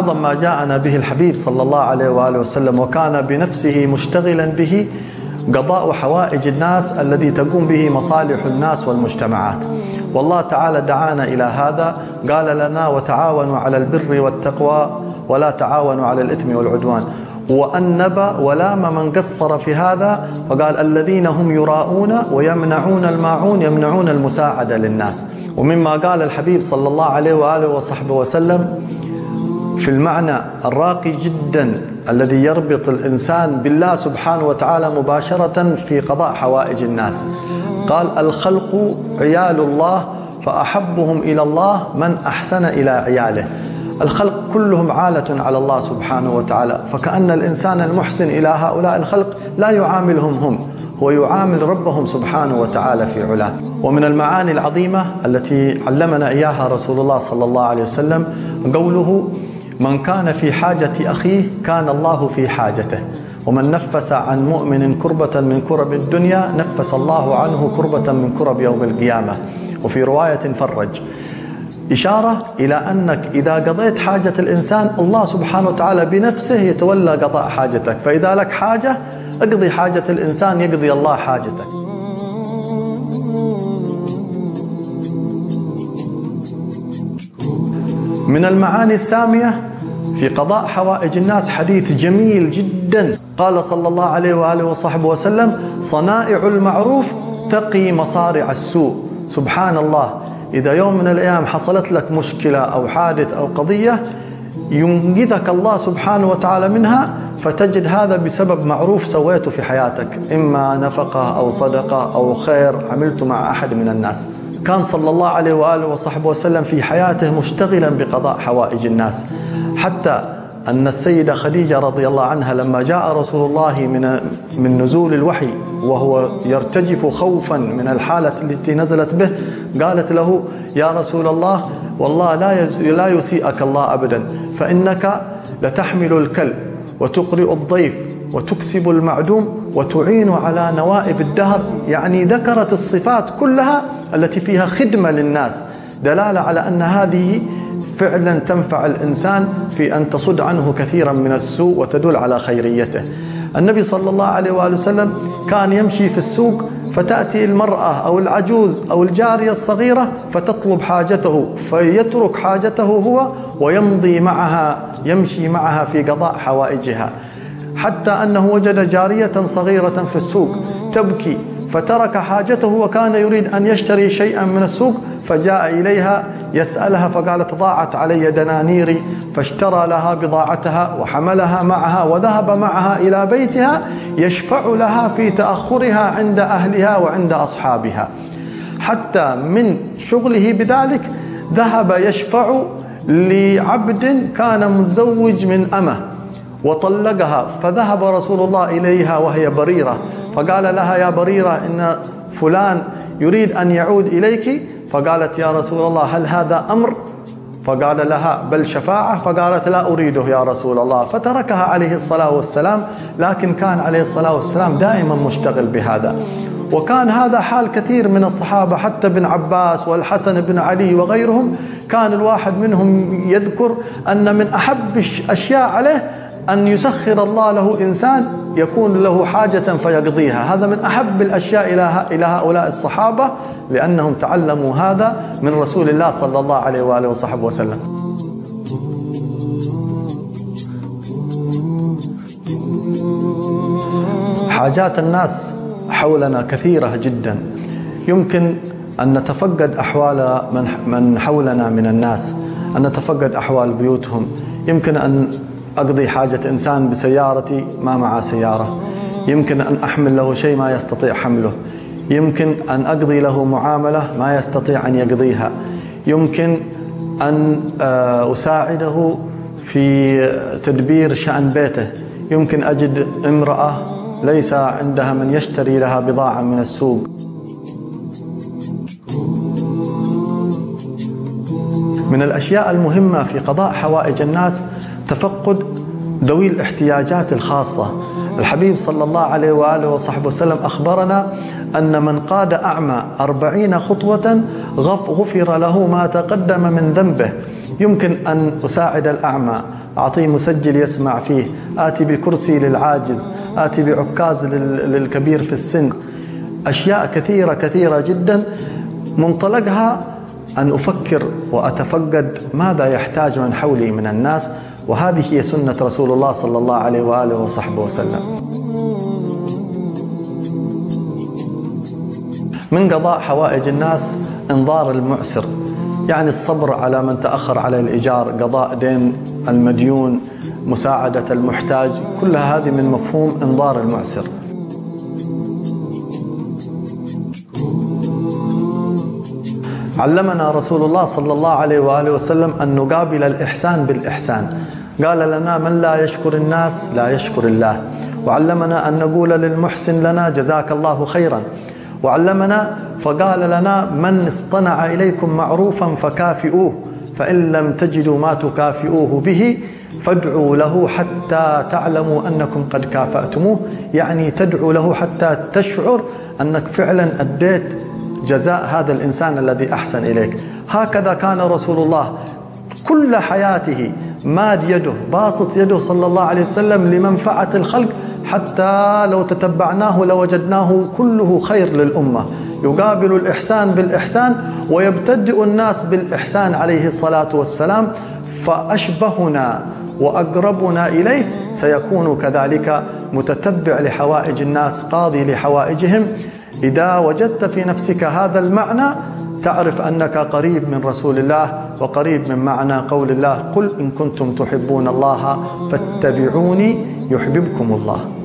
أعظم ما جاءنا به الحبيب صلى الله عليه وآله وسلم وكان بنفسه مشتغلا به قضاء حوائج الناس الذي تقوم به مصالح الناس والمجتمعات. والله تعالى دعانا إلى هذا قال لنا وتعاونوا على البر والتقوى ولا تعاونوا على الإثم والعدوان. وأنب ولام من قصر في هذا فقال الذين هم يراءون ويمنعون الماعون يمنعون المساعدة للناس. ومما قال الحبيب صلى الله عليه وآله وصحبه وسلم في المعنى الراقي جدا الذي يربط الإنسان بالله سبحانه وتعالى مباشرة في قضاء حوائج الناس. قال الخلق عيال الله فأحبهم إلى الله من أحسن إلى عياله. الخلق كلهم عالة على الله سبحانه وتعالى فكأن الإنسان المحسن إلى هؤلاء الخلق لا يعاملهم هم هو يعامل ربهم سبحانه وتعالى في علاه. ومن المعاني العظيمة التي علمنا إياها رسول الله صلى الله عليه وسلم قوله من كان في حاجة أخيه كان الله في حاجته. ومن نفس عن مؤمن كربة من كرب الدنيا نفس الله عنه كربة من كرب يوم القيامة. وفي رواية فرج إشارة إلى أنك إذا قضيت حاجة الإنسان الله سبحانه وتعالى بنفسه يتولى قضاء حاجتك. فإذا لك حاجة اقضي حاجة الإنسان يقضي الله حاجتك. من المعاني السامية في قضاء حوائج الناس. حديث جميل جدا. قال صلى الله عليه وآله وصحبه وسلم صنائع المعروف تقي مصارع السوء. سبحان الله. إذا يوم من الأيام حصلت لك مشكلة أو حادث أو قضية ينقذك الله سبحانه وتعالى منها فتجد هذا بسبب معروف سويته في حياتك. إما نفقة أو صدقة أو خير عملته مع أحد من الناس. كان صلى الله عليه وآله وصحبه وسلم في حياته مشتغلا بقضاء حوائج الناس. حتى أن السيدة خديجة رضي الله عنها لما جاء رسول الله من من نزول الوحي وهو يرتجف خوفا من الحالة التي نزلت به قالت له يا رسول الله والله لا لا يسيئك الله أبدا فإنك لتحمل الكلب وتقرئ الضيف وتكسب المعدوم وتعين على نوائب الدهر. يعني ذكرت الصفات كلها التي فيها خدمة للناس دلالة على أن هذه فعلا تنفع الإنسان في أن تصد عنه كثيرا من السوء وتدل على خيريته. النبي صلى الله عليه وآله وسلم كان يمشي في السوق فتأتي المرأة أو العجوز أو الجارية الصغيرة فتطلب حاجته فيترك حاجته هو ويمضي معها يمشي معها في قضاء حوائجها. حتى أنه وجد جارية صغيرة في السوق تبكي فترك حاجته وكان يريد أن يشتري شيئا من السوق فجاء إليها يسألها فقالت ضاعت علي دنانيري. فاشترى لها بضاعتها وحملها معها وذهب معها إلى بيتها يشفع لها في تأخرها عند أهلها وعند أصحابها. حتى من شغله بذلك ذهب يشفع لعبد كان مزوج من أمه. وطلقها فذهب رسول الله إليها وهي بريرة فقال لها يا بريرة إن فلان يريد أن يعود إليك. فقالت يا رسول الله هل هذا أمر؟ فقال لها بل شفاعة. فقالت لا أريده يا رسول الله. فتركها عليه الصلاة والسلام لكن كان عليه الصلاة والسلام دائما مشتغل بهذا. وكان هذا حال كثير من الصحابة حتى ابن عباس والحسن بن علي وغيرهم كان الواحد منهم يذكر أن من أحب الأشياء عليه أن يسخر الله له إنسان يكون له حاجة فيقضيها. هذا من أحب الأشياء إلى هؤلاء الصحابة لأنهم تعلموا هذا من رسول الله صلى الله عليه وآله وصحبه وسلم. حاجات الناس حولنا كثيرة جدا. يمكن أن نتفقد أحوال من حولنا من الناس أن نتفقد أحوال بيوتهم. يمكن أن أقضي حاجة إنسان بسيارتي ما معه سيارة. يمكن أن أحمل له شيء ما يستطيع حمله. يمكن أن أقضي له معاملة ما يستطيع أن يقضيها. يمكن أن آه، أساعده في تدبير شأن بيته. يمكن أجد امرأة ليس عندها من يشتري لها بضاعة من السوق. من الأشياء المهمة في قضاء حوائج الناس تفقد ذوي الاحتياجات الخاصة. الحبيب صلى الله عليه وآله وصحبه وسلم أخبرنا أن من قاد أعمى أربعين خطوة غفر له ما تقدم من ذنبه. يمكن أن أساعد الأعمى. أعطيه مسجل يسمع فيه. آتي بكرسي للعاجز. آتي بعكاز للكبير في السن. أشياء كثيرة كثيرة جدا. منطلقها أن أفكر وأتفقد ماذا يحتاج من حولي من الناس. وهذه هي سنة رسول الله صلى الله عليه وآله وصحبه وسلم. من قضاء حوائج الناس انظار المعسر يعني الصبر على من تأخر على الإيجار قضاء دين المديون مساعدة المحتاج كلها هذه من مفهوم انظار المعسر. علمنا رسول الله صلى الله عليه وآله وسلم أن نقابل الإحسان بالإحسان. قال لنا من لا يشكر الناس لا يشكر الله. وعلمنا أن نقول للمحسن لنا جزاك الله خيرا. وعلمنا فقال لنا من اصطنع إليكم معروفا فكافئوه فإن لم تجدوا ما تكافئوه به فادعوا له حتى تعلموا أنكم قد كافأتموه. يعني تدعو له حتى تشعر أنك فعلا أديت جزاء هذا الإنسان الذي أحسن إليك. هكذا كان رسول الله. كل حياته ماد يده باسط يده صلى الله عليه وسلم لمنفعة الخلق حتى لو تتبعناه لوجدناه كله خير للأمة. يقابل الإحسان بالإحسان ويبتدئ الناس بالإحسان عليه الصلاة والسلام فأشبهنا وأقربنا إليه سيكون كذلك متتبع لحوائج الناس قاضي لحوائجهم. إذا وجدت في نفسك هذا المعنى تعرف أنك قريب من رسول الله وقريب من معنى قول الله قل إن كنتم تحبون الله فاتبعوني يحببكم الله.